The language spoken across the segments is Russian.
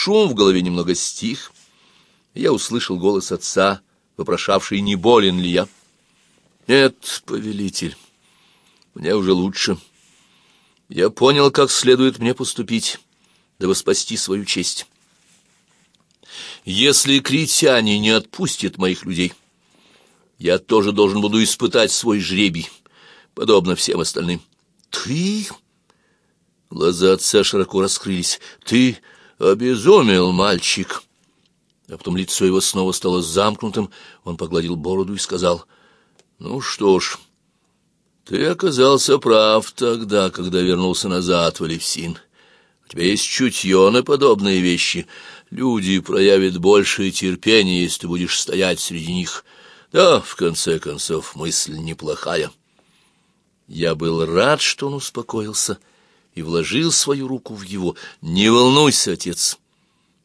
шум в голове немного стих. Я услышал голос отца, вопрошавший, не болен ли я. «Нет, повелитель, мне уже лучше. Я понял, как следует мне поступить, дабы спасти свою честь. Если критяне не отпустят моих людей, я тоже должен буду испытать свой жребий, подобно всем остальным. Ты...» Глаза отца широко раскрылись. «Ты обезумел, мальчик!» А потом лицо его снова стало замкнутым, он погладил бороду и сказал, «Ну что ж, ты оказался прав тогда, когда вернулся назад в Алевсин. У тебя есть чутье на подобные вещи. Люди проявят большее терпение, если ты будешь стоять среди них. Да, в конце концов, мысль неплохая». Я был рад, что он успокоился, — и вложил свою руку в его. «Не волнуйся, отец.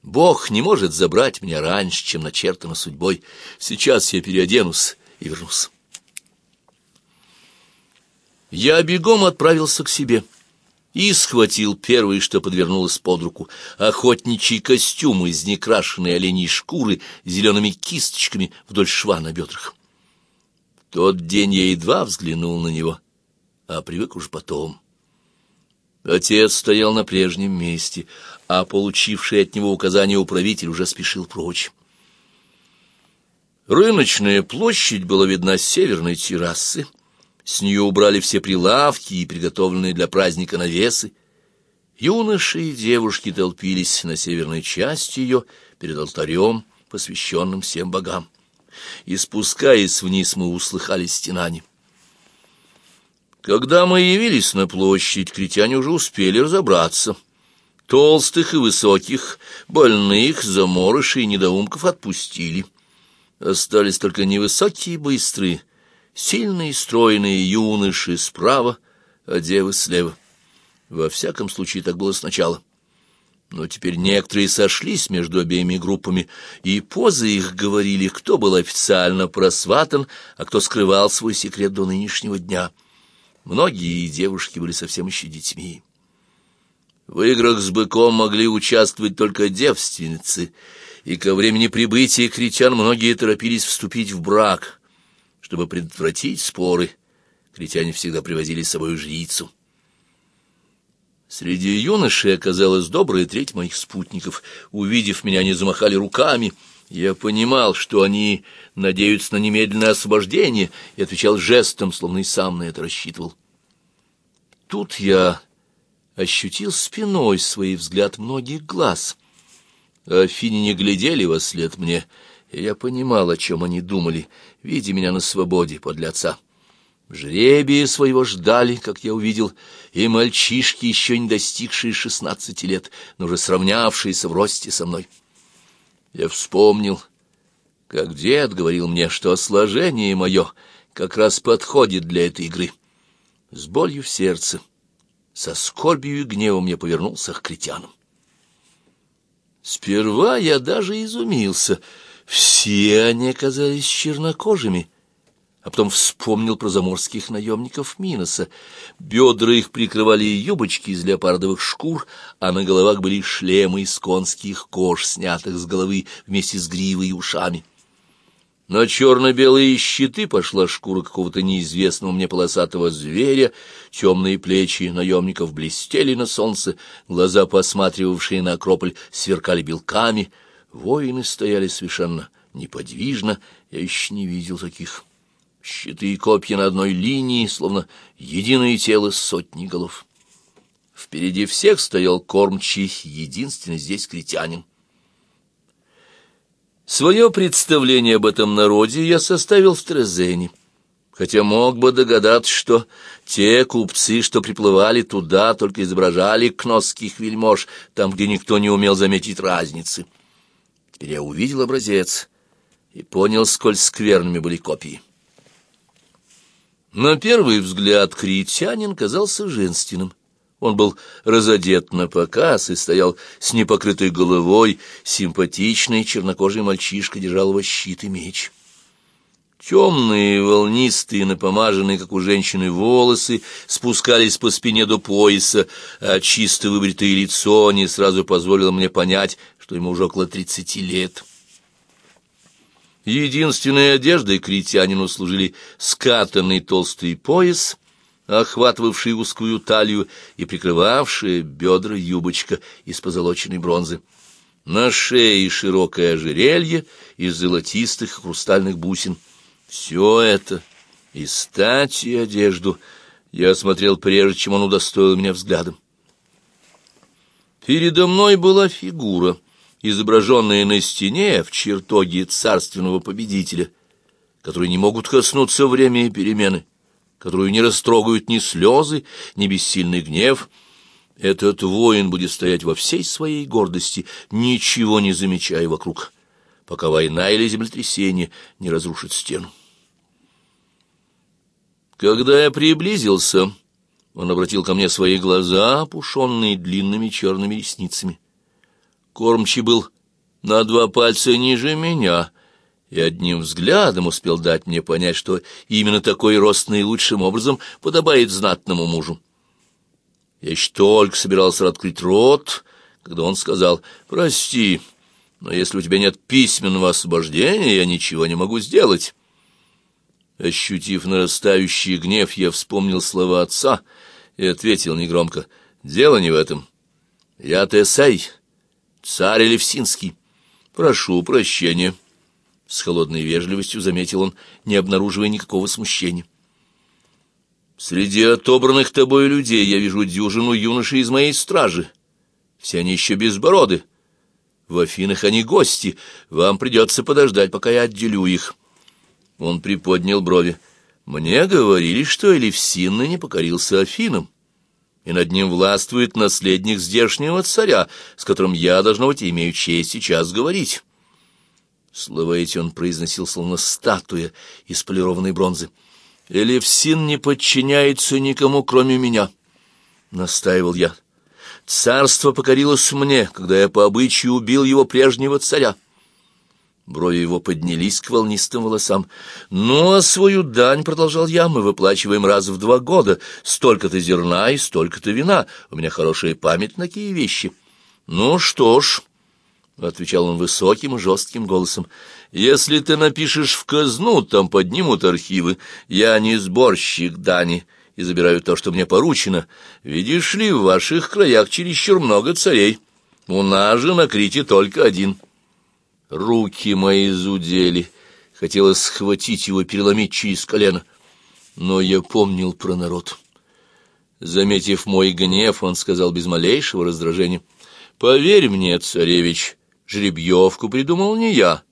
Бог не может забрать меня раньше, чем начертано судьбой. Сейчас я переоденусь и вернусь». Я бегом отправился к себе и схватил первое, что подвернулось под руку, охотничий костюм из некрашенной оленей шкуры с зелеными кисточками вдоль шва на бедрах. В тот день я едва взглянул на него, а привык уж потом. Отец стоял на прежнем месте, а получивший от него указание управитель уже спешил прочь. Рыночная площадь была видна с северной террасы. С нее убрали все прилавки и приготовленные для праздника навесы. Юноши и девушки толпились на северной части ее перед алтарем, посвященным всем богам. И спускаясь вниз, мы услыхали стенание. Когда мы явились на площадь, критяне уже успели разобраться. Толстых и высоких, больных, заморышей и недоумков отпустили. Остались только невысокие и быстрые, сильные и стройные юноши справа, а девы слева. Во всяком случае, так было сначала. Но теперь некоторые сошлись между обеими группами, и позы их говорили, кто был официально просватан, а кто скрывал свой секрет до нынешнего дня — Многие девушки были совсем еще детьми. В играх с быком могли участвовать только девственницы, и ко времени прибытия критян многие торопились вступить в брак. Чтобы предотвратить споры, критяне всегда привозили с собой жрицу. Среди юношей оказалась добрая треть моих спутников. Увидев меня, они замахали руками. Я понимал, что они надеются на немедленное освобождение, и отвечал жестом, словно и сам на это рассчитывал. Тут я ощутил спиной свой взгляд многих глаз. Афини не глядели во след мне, и я понимал, о чем они думали, видя меня на свободе подле отца. Жребия своего ждали, как я увидел, и мальчишки, еще не достигшие шестнадцати лет, но уже сравнявшиеся в росте со мной. Я вспомнил как дед говорил мне, что сложение мое как раз подходит для этой игры. С болью в сердце, со скорбью и гневом я повернулся к критянам. Сперва я даже изумился. Все они оказались чернокожими, а потом вспомнил про заморских наемников Миноса. Бедра их прикрывали юбочки из леопардовых шкур, а на головах были шлемы из конских кож, снятых с головы вместе с гривой и ушами. На черно-белые щиты пошла шкура какого-то неизвестного мне полосатого зверя, темные плечи наемников блестели на солнце, глаза, посматривавшие на Акрополь, сверкали белками, воины стояли совершенно неподвижно, я еще не видел таких. Щиты и копья на одной линии, словно единое тело сотни голов. Впереди всех стоял кормчий, единственный здесь критянин. Свое представление об этом народе я составил в Трезене, хотя мог бы догадаться, что те купцы, что приплывали туда, только изображали кносских вельмож, там, где никто не умел заметить разницы. Теперь я увидел образец и понял, сколь скверными были копии. На первый взгляд критянин казался женственным. Он был разодет на показ и стоял с непокрытой головой, симпатичный чернокожий мальчишка держал его щит и меч. Темные, волнистые, напомаженные, как у женщины, волосы спускались по спине до пояса, а чисто выбритое лицо не сразу позволило мне понять, что ему уже около тридцати лет. Единственной одеждой критянину служили скатанный толстый пояс, охватывавший узкую талию и прикрывавшая бедра юбочка из позолоченной бронзы. На шее широкое ожерелье из золотистых хрустальных бусин — все это, и стать, и одежду, я осмотрел прежде, чем он удостоил меня взглядом. Передо мной была фигура, изображенная на стене в чертоге царственного победителя, которые не могут коснуться время и перемены, которую не растрогают ни слезы, ни бессильный гнев. Этот воин будет стоять во всей своей гордости, ничего не замечая вокруг пока война или землетрясение не разрушит стену. Когда я приблизился, он обратил ко мне свои глаза, опушенные длинными черными ресницами. Кормчий был на два пальца ниже меня, и одним взглядом успел дать мне понять, что именно такой рост наилучшим образом подобает знатному мужу. Я еще только собирался открыть рот, когда он сказал «Прости, но если у тебя нет письменного освобождения, я ничего не могу сделать». Ощутив нарастающий гнев, я вспомнил слова отца и ответил негромко, «Дело не в этом. Я Тесей, царь Элевсинский. Прошу прощения». С холодной вежливостью заметил он, не обнаруживая никакого смущения. «Среди отобранных тобой людей я вижу дюжину юношей из моей стражи. Все они еще безбороды. В Афинах они гости. Вам придется подождать, пока я отделю их». Он приподнял брови. «Мне говорили, что Элевсинна не покорился Афинам, и над ним властвует наследник здешнего царя, с которым я, должно быть, имею честь сейчас говорить». Слова эти он произносил, словно статуя из полированной бронзы. «Элевсин не подчиняется никому, кроме меня», — настаивал я. Царство покорилось мне, когда я по обычаю убил его прежнего царя. Брови его поднялись к волнистым волосам. «Ну, а свою дань, — продолжал я, — мы выплачиваем раз в два года. Столько-то зерна и столько-то вина. У меня хорошая память на такие вещи». «Ну что ж», — отвечал он высоким и жестким голосом, — «если ты напишешь в казну, там поднимут архивы. Я не сборщик дани» и забираю то, что мне поручено. Видишь ли, в ваших краях чересчур много царей. У нас же на Крите только один. Руки мои зудели. Хотелось схватить его, переломить через колено. Но я помнил про народ. Заметив мой гнев, он сказал без малейшего раздражения. «Поверь мне, царевич, жеребьевку придумал не я».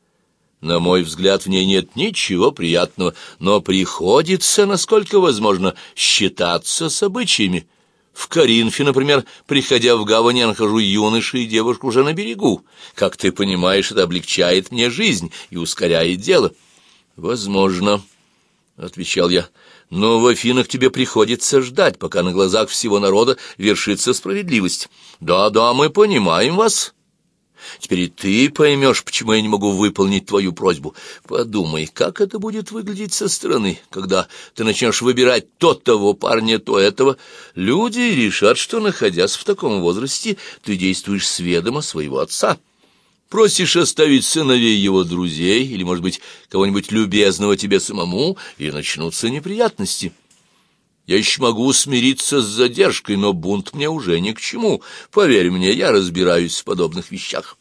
На мой взгляд, в ней нет ничего приятного, но приходится, насколько возможно, считаться с обычаями. В Каринфе, например, приходя в гавань, я нахожу юношу и девушку уже на берегу. Как ты понимаешь, это облегчает мне жизнь и ускоряет дело. — Возможно, — отвечал я, — но в Афинах тебе приходится ждать, пока на глазах всего народа вершится справедливость. Да-да, мы понимаем вас, Теперь и ты поймешь, почему я не могу выполнить твою просьбу. Подумай, как это будет выглядеть со стороны, когда ты начнешь выбирать то того парня, то этого. Люди решат, что, находясь в таком возрасте, ты действуешь с ведома своего отца. Просишь оставить сыновей его друзей или, может быть, кого-нибудь любезного тебе самому, и начнутся неприятности». Я еще могу смириться с задержкой, но бунт мне уже ни к чему. Поверь мне, я разбираюсь в подобных вещах.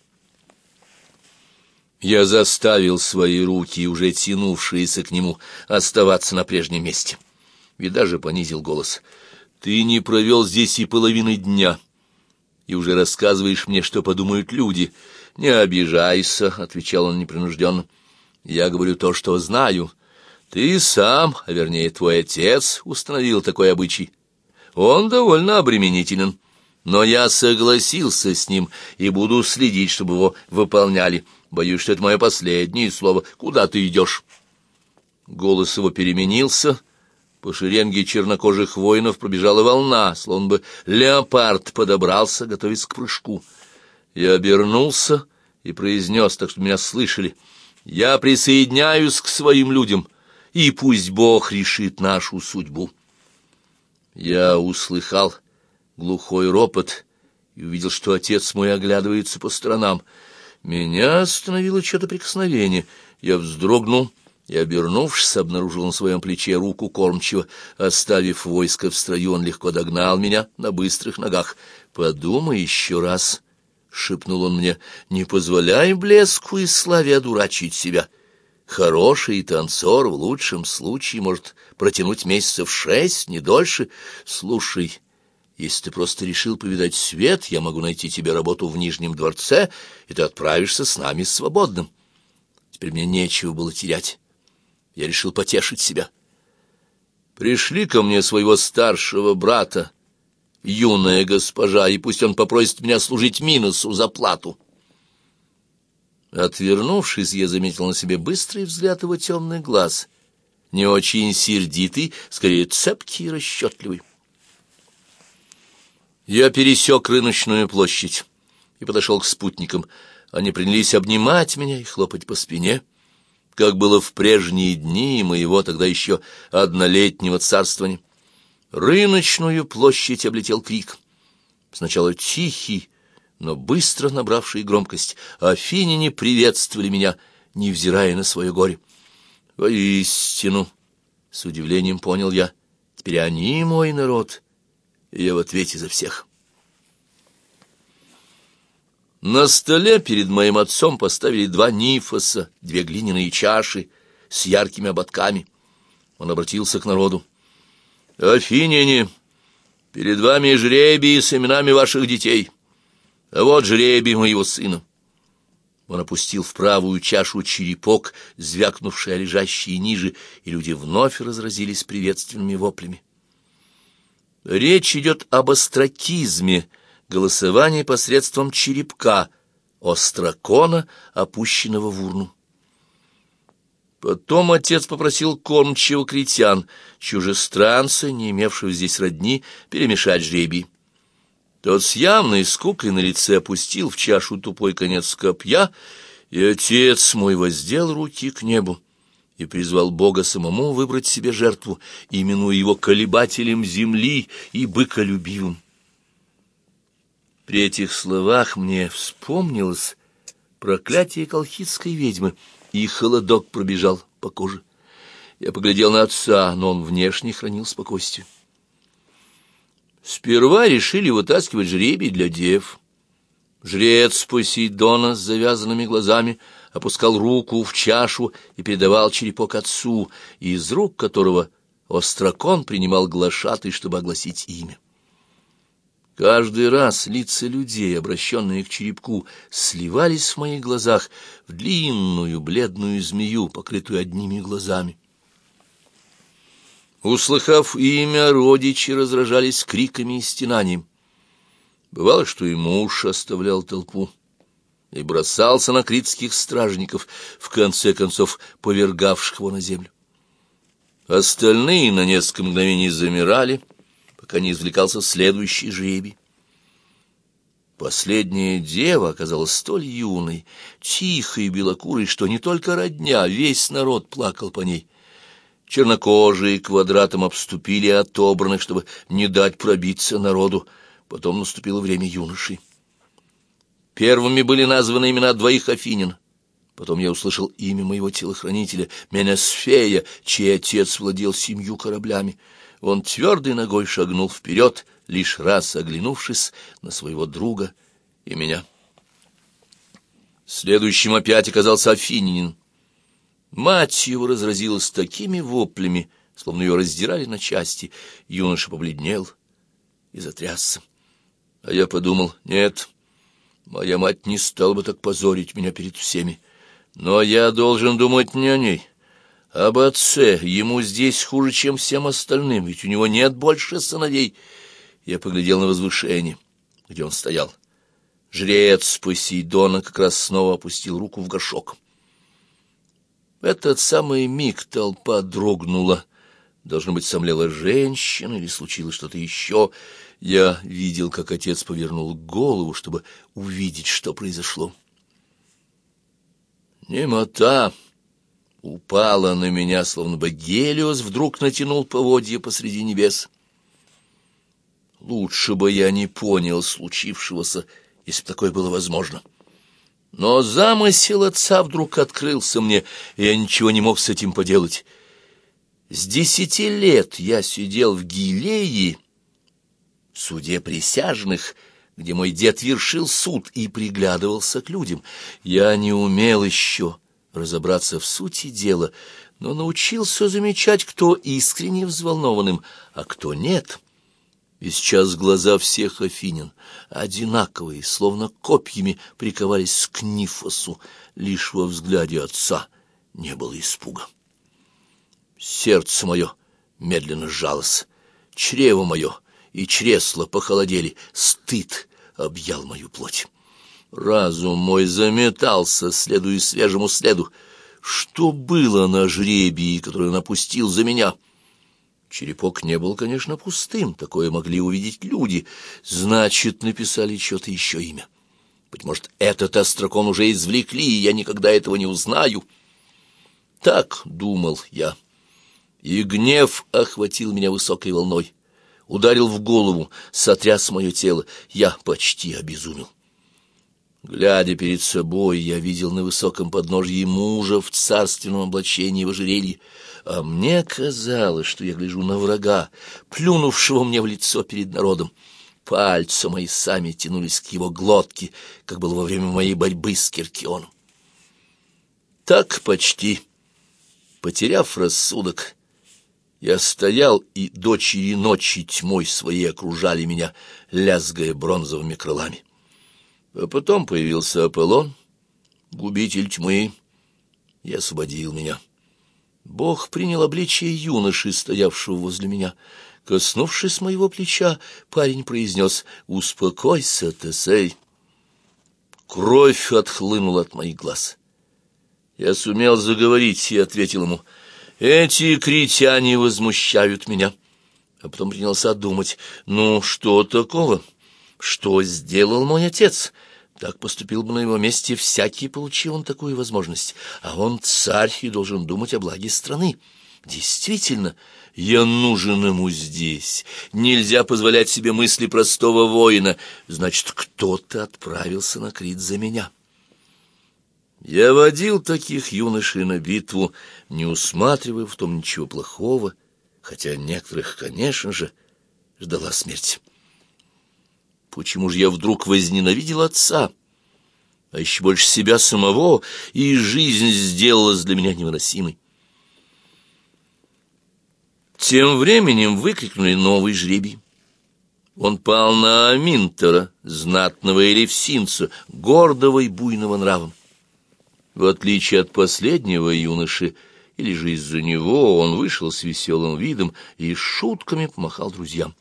Я заставил свои руки, уже тянувшиеся к нему, оставаться на прежнем месте. И даже понизил голос. «Ты не провел здесь и половины дня, и уже рассказываешь мне, что подумают люди. Не обижайся», — отвечал он непринужденно. «Я говорю то, что знаю». Ты сам, а вернее твой отец, установил такой обычай. Он довольно обременителен, но я согласился с ним и буду следить, чтобы его выполняли. Боюсь, что это мое последнее слово. Куда ты идешь?» Голос его переменился. По шеренге чернокожих воинов пробежала волна, словно бы леопард подобрался, готовясь к прыжку. Я обернулся и произнес, так что меня слышали. «Я присоединяюсь к своим людям» и пусть Бог решит нашу судьбу. Я услыхал глухой ропот и увидел, что отец мой оглядывается по сторонам. Меня остановило что-то прикосновение. Я вздрогнул и, обернувшись, обнаружил на своем плече руку кормчего. Оставив войско в строю, он легко догнал меня на быстрых ногах. «Подумай еще раз», — шепнул он мне, — «не позволяй блеску и славе одурачить себя». Хороший танцор в лучшем случае может протянуть месяцев шесть, не дольше. Слушай, если ты просто решил повидать свет, я могу найти тебе работу в Нижнем дворце, и ты отправишься с нами свободным. Теперь мне нечего было терять. Я решил потешить себя. Пришли ко мне своего старшего брата, юная госпожа, и пусть он попросит меня служить Минусу за плату. Отвернувшись, я заметил на себе быстрый взгляд его темный глаз, не очень сердитый, скорее цепкий и расчетливый. Я пересек рыночную площадь и подошел к спутникам. Они принялись обнимать меня и хлопать по спине, как было в прежние дни моего тогда еще однолетнего царствования. Рыночную площадь облетел крик. Сначала тихий, но быстро набравший громкость, афиняне приветствовали меня, невзирая на свое горе. Воистину, с удивлением понял я, теперь они мой народ, и я в ответе за всех. На столе перед моим отцом поставили два нифоса, две глиняные чаши с яркими ободками. Он обратился к народу. «Афиняне, перед вами жребий с именами ваших детей». Вот жребий моего сына. Он опустил в правую чашу черепок, звякнувший о лежащие ниже, и люди вновь разразились приветственными воплями. Речь идет об остракизме, голосовании посредством черепка, острокона, опущенного в урну. Потом отец попросил кормчего критян, чужестранца, не имевшего здесь родни, перемешать жребий. Тот с явной скукой на лице опустил в чашу тупой конец копья, и отец мой воздел руки к небу и призвал Бога самому выбрать себе жертву, именуя его колебателем земли и быколюбивым. При этих словах мне вспомнилось проклятие колхидской ведьмы, и холодок пробежал по коже. Я поглядел на отца, но он внешне хранил спокойствие. Сперва решили вытаскивать жребий для дев. Жрец Посейдона с завязанными глазами опускал руку в чашу и передавал черепок отцу, из рук которого острокон принимал глашатый, чтобы огласить имя. Каждый раз лица людей, обращенные к черепку, сливались в моих глазах в длинную бледную змею, покрытую одними глазами. Услыхав имя, родичи разражались криками и стенанием. Бывало, что и муж оставлял толпу и бросался на критских стражников, в конце концов повергавших его на землю. Остальные на несколько мгновений замирали, пока не извлекался следующий жребий. Последняя дева оказалась столь юной, тихой и белокурой, что не только родня, весь народ плакал по ней. Чернокожие квадратом обступили отобранных, чтобы не дать пробиться народу. Потом наступило время юношей. Первыми были названы имена двоих афинин. Потом я услышал имя моего телохранителя, Менесфея, чей отец владел семью кораблями. Он твердой ногой шагнул вперед, лишь раз оглянувшись на своего друга и меня. Следующим опять оказался афинин. Мать его разразилась такими воплями, словно ее раздирали на части. Юноша побледнел и затрясся. А я подумал, нет, моя мать не стала бы так позорить меня перед всеми. Но я должен думать не о ней, об отце. Ему здесь хуже, чем всем остальным, ведь у него нет больше сыновей. Я поглядел на возвышение, где он стоял. Жрец Посейдона как раз снова опустил руку в горшок. В этот самый миг толпа дрогнула. Должно быть, сомлела женщина или случилось что-то еще. Я видел, как отец повернул голову, чтобы увидеть, что произошло. Немота, упала на меня, словно бы Гелиос вдруг натянул поводья посреди небес. Лучше бы я не понял случившегося, если бы такое было возможно. Но замысел отца вдруг открылся мне, и я ничего не мог с этим поделать. С десяти лет я сидел в Гилее, суде присяжных, где мой дед вершил суд и приглядывался к людям. Я не умел еще разобраться в сути дела, но научился замечать, кто искренне взволнованным, а кто нет. И сейчас глаза всех афинин, одинаковые, словно копьями, приковались к Нифосу. Лишь во взгляде отца не было испуга. Сердце мое медленно сжалось, чрево мое и чресло похолодели, стыд объял мою плоть. Разум мой заметался, следуя свежему следу. Что было на жребии, который он опустил за меня? Черепок не был, конечно, пустым, такое могли увидеть люди. Значит, написали что-то еще имя. Быть может, этот острокон уже извлекли, и я никогда этого не узнаю. Так думал я. И гнев охватил меня высокой волной. Ударил в голову, сотряс мое тело. Я почти обезумел. Глядя перед собой, я видел на высоком подножье мужа в царственном облачении в ожерелье, а мне казалось, что я гляжу на врага, плюнувшего мне в лицо перед народом. Пальцы мои сами тянулись к его глотке, как было во время моей борьбы с Киркионом. Так почти, потеряв рассудок, я стоял, и дочери ночи тьмой своей окружали меня, лязгая бронзовыми крылами. А потом появился Аполлон, губитель тьмы, и освободил меня. Бог принял обличие юноши, стоявшего возле меня. Коснувшись моего плеча, парень произнес «Успокойся, Тесей». Кровь отхлынула от моих глаз. Я сумел заговорить и ответил ему «Эти критяне возмущают меня». А потом принялся думать «Ну, что такого?» Что сделал мой отец? Так поступил бы на его месте всякий, получил он такую возможность. А он царь и должен думать о благе страны. Действительно, я нужен ему здесь. Нельзя позволять себе мысли простого воина. Значит, кто-то отправился на Крит за меня. Я водил таких юношей на битву, не усматривая в том ничего плохого, хотя некоторых, конечно же, ждала смерть. Почему же я вдруг возненавидел отца, а еще больше себя самого, и жизнь сделалась для меня невыносимой? Тем временем выкрикнули новый жребий. Он пал на Аминтера, знатного элевсинца, гордого и буйного нравом. В отличие от последнего юноши, или же из-за него, он вышел с веселым видом и шутками помахал друзьям.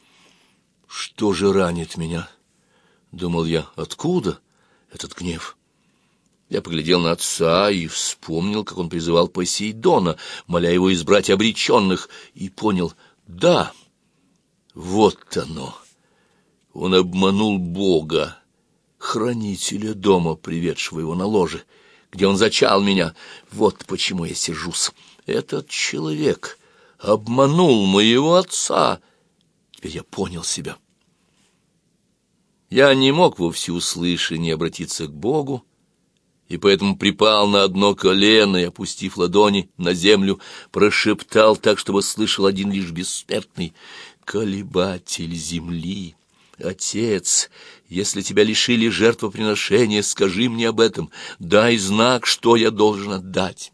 «Что же ранит меня?» Думал я, откуда этот гнев? Я поглядел на отца и вспомнил, как он призывал Посейдона, моля его избрать обреченных, и понял, да, вот оно. Он обманул Бога, хранителя дома, приведшего его на ложе, где он зачал меня. Вот почему я сижусь. Этот человек обманул моего отца. Теперь я понял себя. Я не мог во всеуслышание обратиться к Богу, и поэтому припал на одно колено и, опустив ладони на землю, прошептал так, чтобы слышал один лишь бессмертный «Колебатель земли». Отец, если тебя лишили жертвоприношения, скажи мне об этом, дай знак, что я должен отдать.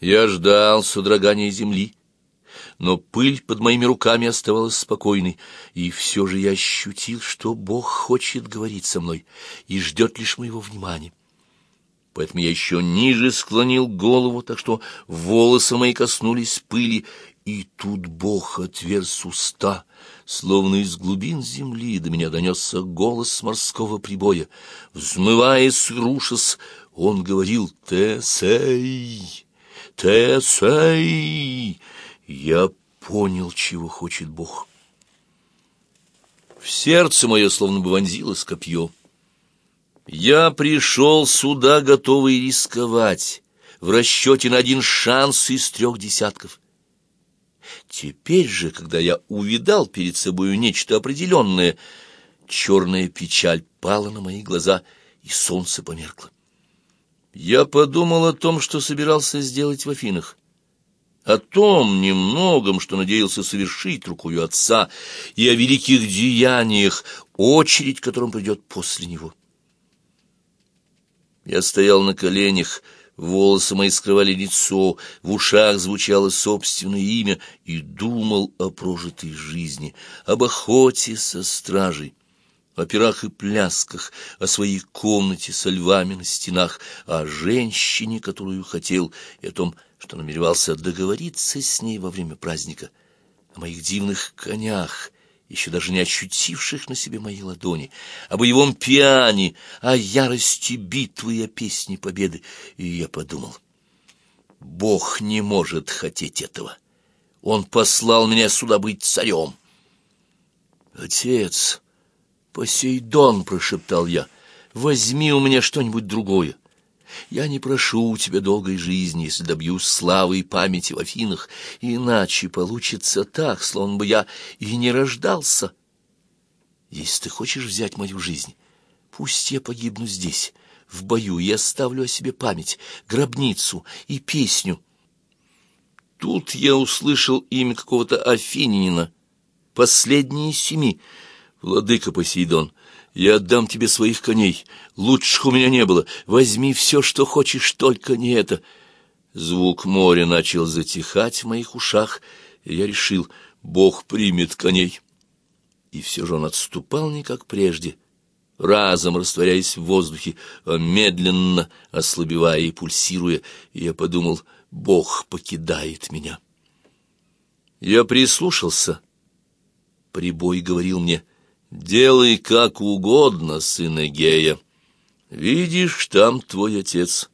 Я ждал содрогания земли, но пыль под моими руками оставалась спокойной, и все же я ощутил, что Бог хочет говорить со мной и ждет лишь моего внимания. Поэтому я еще ниже склонил голову, так что волосы мои коснулись пыли, и тут Бог отверз уста, словно из глубин земли до меня донесся голос морского прибоя. Взмываясь, рушась, он говорил «Тесей! Тесей!» Я понял, чего хочет Бог. В сердце мое словно бы вонзилось копье. Я пришел сюда, готовый рисковать, в расчете на один шанс из трех десятков. Теперь же, когда я увидал перед собою нечто определенное, черная печаль пала на мои глаза, и солнце померкло. Я подумал о том, что собирался сделать в Афинах, о том немногом, что надеялся совершить рукою отца, и о великих деяниях, очередь которым придет после него. Я стоял на коленях, волосы мои скрывали лицо, в ушах звучало собственное имя, и думал о прожитой жизни, об охоте со стражей, о пирах и плясках, о своей комнате со львами на стенах, о женщине, которую хотел, и о том, что намеревался договориться с ней во время праздника, о моих дивных конях, еще даже не ощутивших на себе мои ладони, о боевом пиане, о ярости битвы и о песне победы. И я подумал, Бог не может хотеть этого. Он послал меня сюда быть царем. Отец, Посейдон, прошептал я, возьми у меня что-нибудь другое. Я не прошу у тебя долгой жизни, если добьюсь славы и памяти в Афинах, иначе получится так, словно бы я и не рождался. Если ты хочешь взять мою жизнь, пусть я погибну здесь, в бою, и оставлю о себе память, гробницу и песню. Тут я услышал имя какого-то афинянина, последние семи, владыка Посейдон. Я отдам тебе своих коней. Лучших у меня не было. Возьми все, что хочешь, только не это. Звук моря начал затихать в моих ушах, и я решил, Бог примет коней. И все же он отступал не как прежде, разом растворяясь в воздухе, а медленно ослабевая и пульсируя, я подумал, Бог покидает меня. Я прислушался. Прибой говорил мне — Делай как угодно, сын Эгея. Видишь, там твой отец.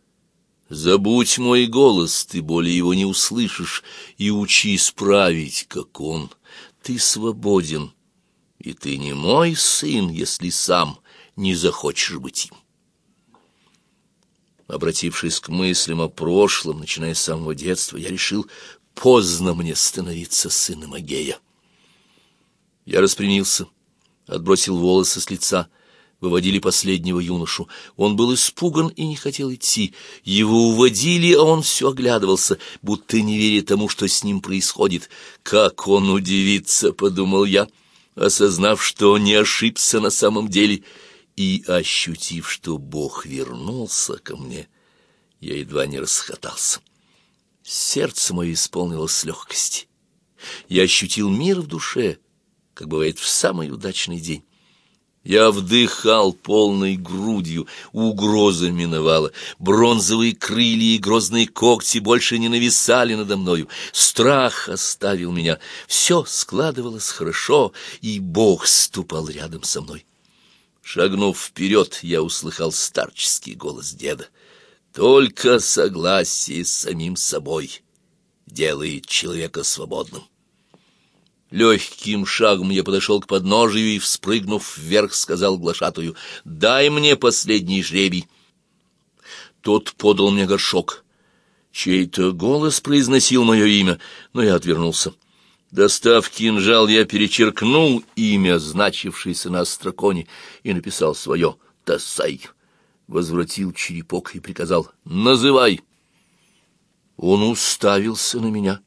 Забудь мой голос, ты более его не услышишь, и учи справить, как он. Ты свободен, и ты не мой сын, если сам не захочешь быть им. Обратившись к мыслям о прошлом, начиная с самого детства, я решил, поздно мне становиться сыном Агея. Я распрямился отбросил волосы с лица. Выводили последнего юношу. Он был испуган и не хотел идти. Его уводили, а он все оглядывался, будто не веря тому, что с ним происходит. «Как он удивится!» — подумал я, осознав, что не ошибся на самом деле, и ощутив, что Бог вернулся ко мне, я едва не расхотался. Сердце мое исполнилось легкости. Я ощутил мир в душе — как бывает в самый удачный день. Я вдыхал полной грудью, угроза миновала, бронзовые крылья и грозные когти больше не нависали надо мною, страх оставил меня, все складывалось хорошо, и Бог ступал рядом со мной. Шагнув вперед, я услыхал старческий голос деда. Только согласие с самим собой делает человека свободным. Легким шагом я подошел к подножию и, вспрыгнув вверх, сказал глашатую, «Дай мне последний жребий». Тот подал мне горшок. Чей-то голос произносил мое имя, но я отвернулся. Достав кинжал, я перечеркнул имя, значившееся на остроконе, и написал свое «Тасай». Возвратил черепок и приказал «Называй». Он уставился на меня.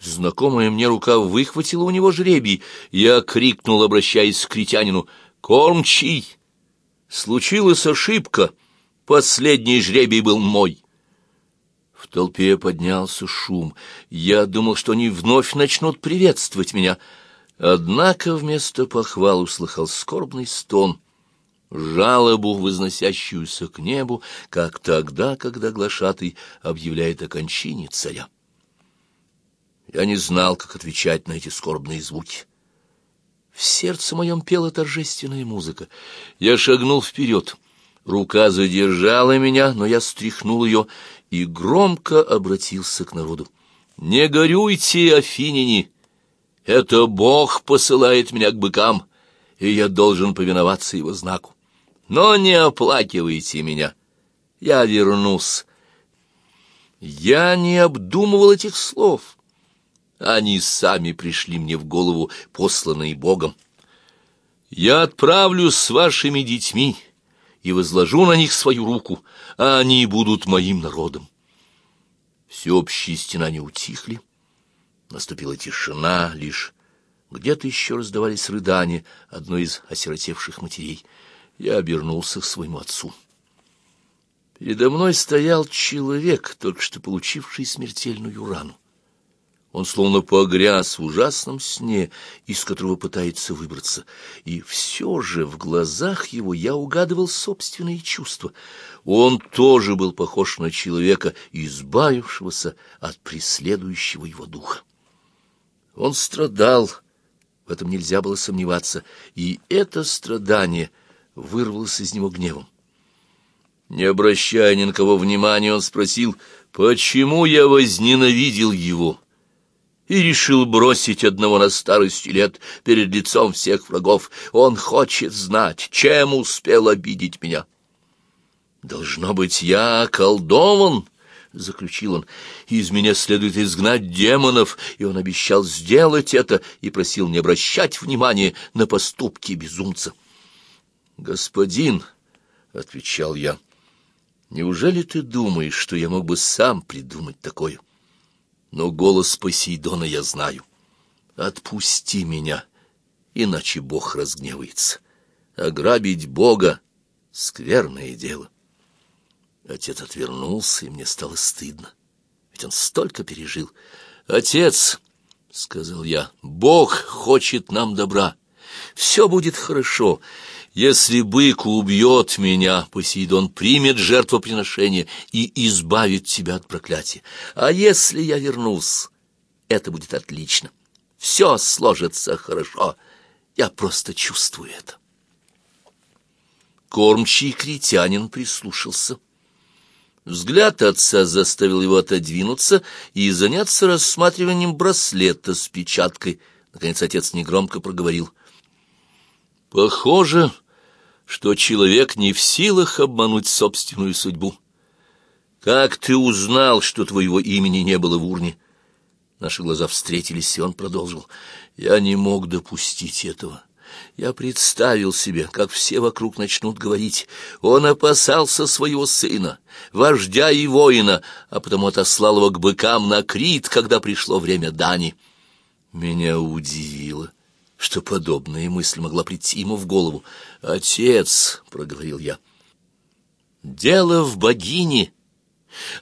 Знакомая мне рука выхватила у него жребий. Я крикнул, обращаясь к критянину, «Кормчий!» Случилась ошибка. Последний жребий был мой. В толпе поднялся шум. Я думал, что они вновь начнут приветствовать меня. Однако вместо похвал услыхал скорбный стон, жалобу, возносящуюся к небу, как тогда, когда глашатый объявляет о кончине царя. Я не знал, как отвечать на эти скорбные звуки. В сердце моем пела торжественная музыка. Я шагнул вперед. Рука задержала меня, но я стряхнул ее и громко обратился к народу. «Не горюйте, афиняне! Это Бог посылает меня к быкам, и я должен повиноваться его знаку. Но не оплакивайте меня. Я вернусь, Я не обдумывал этих слов. Они сами пришли мне в голову, посланные Богом. Я отправлюсь с вашими детьми и возложу на них свою руку, а они будут моим народом. Всеобщие стена не утихли. Наступила тишина, лишь где-то еще раздавались рыдания одной из осиротевших матерей. Я обернулся к своему отцу. Передо мной стоял человек, только что получивший смертельную рану. Он словно погряз в ужасном сне, из которого пытается выбраться. И все же в глазах его я угадывал собственные чувства. Он тоже был похож на человека, избавившегося от преследующего его духа. Он страдал, в этом нельзя было сомневаться, и это страдание вырвалось из него гневом. Не обращая ни на кого внимания, он спросил, почему я возненавидел его и решил бросить одного на старости лет перед лицом всех врагов. Он хочет знать, чем успел обидеть меня. «Должно быть, я околдован», — заключил он, — «из меня следует изгнать демонов», и он обещал сделать это и просил не обращать внимания на поступки безумца. «Господин», — отвечал я, — Неужели ты думаешь, что я мог бы сам придумать такое? Но голос Посейдона я знаю. Отпусти меня, иначе Бог разгневается. Ограбить Бога — скверное дело. Отец отвернулся, и мне стало стыдно. Ведь он столько пережил. «Отец», — сказал я, — «Бог хочет нам добра. Все будет хорошо. Если бык убьет меня, Посейдон примет жертвоприношение и избавит тебя от проклятия. А если я вернусь, это будет отлично. Все сложится хорошо. Я просто чувствую это. Кормчий критянин прислушался. Взгляд отца заставил его отодвинуться и заняться рассматриванием браслета с печаткой. Наконец отец негромко проговорил — Похоже, что человек не в силах обмануть собственную судьбу. Как ты узнал, что твоего имени не было в урне? Наши глаза встретились, и он продолжил. Я не мог допустить этого. Я представил себе, как все вокруг начнут говорить. Он опасался своего сына, вождя и воина, а потому отослал его к быкам на Крит, когда пришло время дани. Меня удивило что подобная мысль могла прийти ему в голову. «Отец», — проговорил я, — «дело в богине».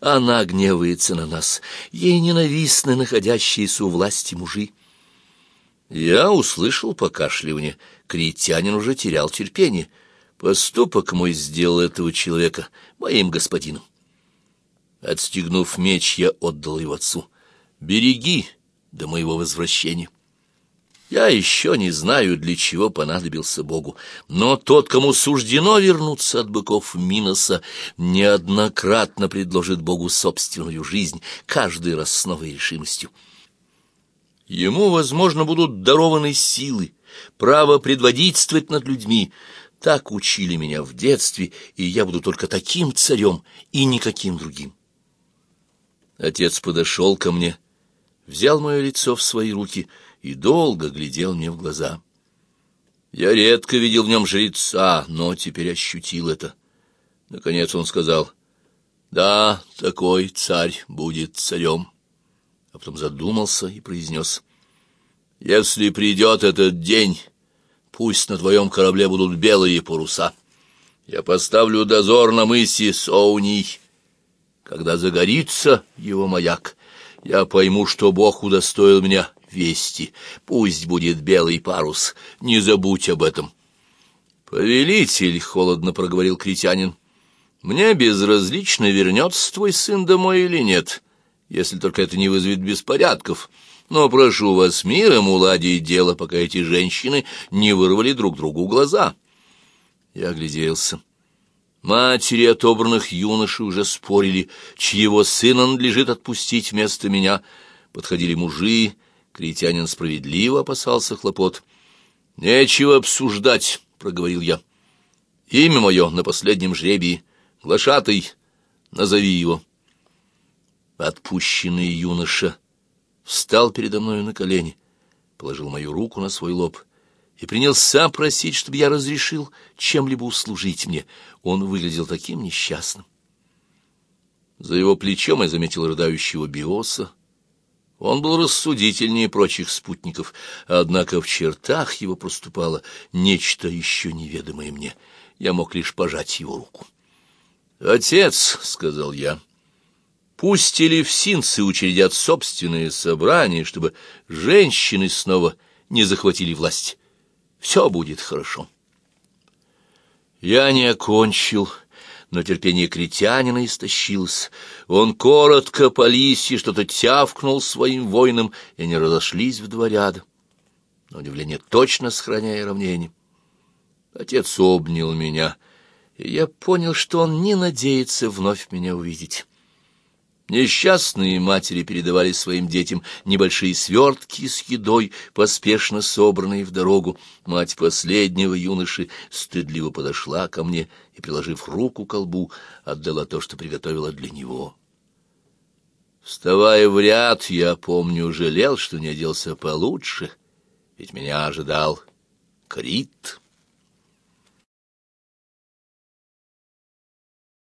Она гневается на нас, ей ненавистны находящиеся у власти мужи. Я услышал покашливание, критянин уже терял терпение. Поступок мой сделал этого человека моим господином. Отстегнув меч, я отдал его отцу. «Береги до моего возвращения». Я еще не знаю, для чего понадобился Богу, но тот, кому суждено вернуться от быков Миноса, неоднократно предложит Богу собственную жизнь, каждый раз с новой решимостью. Ему, возможно, будут дарованы силы, право предводительствовать над людьми. Так учили меня в детстве, и я буду только таким царем и никаким другим. Отец подошел ко мне, взял мое лицо в свои руки — и долго глядел мне в глаза. Я редко видел в нем жреца, но теперь ощутил это. Наконец он сказал, «Да, такой царь будет царем». А потом задумался и произнес, «Если придет этот день, пусть на твоем корабле будут белые паруса. Я поставлю дозор на мысе Соуний. Когда загорится его маяк, я пойму, что Бог удостоил меня вести. Пусть будет белый парус, не забудь об этом. «Повелитель», — холодно проговорил критянин, — «мне безразлично, вернется твой сын домой или нет, если только это не вызовет беспорядков. Но прошу вас миром уладить дело, пока эти женщины не вырвали друг другу глаза». Я огляделся. Матери отобранных юношей уже спорили, чьего сына надлежит отпустить вместо меня. Подходили мужи, Критянин справедливо опасался хлопот. «Нечего обсуждать», — проговорил я. «Имя мое на последнем жребии. Глашатый, назови его». Отпущенный юноша встал передо мною на колени, положил мою руку на свой лоб и принялся просить, чтобы я разрешил чем-либо услужить мне. Он выглядел таким несчастным. За его плечом я заметил рыдающего Биоса. Он был рассудительнее прочих спутников, однако в чертах его проступало нечто еще неведомое мне. Я мог лишь пожать его руку. «Отец», — сказал я, — «пусть элевсинцы учредят собственные собрания, чтобы женщины снова не захватили власть. Все будет хорошо». Я не окончил, но терпение критянина истощилось. Он коротко по лисье что-то тявкнул своим воинам, и они разошлись в два ряда. На удивление точно сохраняя равнение. Отец обнял меня — и я понял, что он не надеется вновь меня увидеть. Несчастные матери передавали своим детям небольшие свертки с едой, поспешно собранные в дорогу. Мать последнего юноши стыдливо подошла ко мне и, приложив руку к колбу, отдала то, что приготовила для него. Вставая в ряд, я, помню, жалел, что не оделся получше, ведь меня ожидал Крит.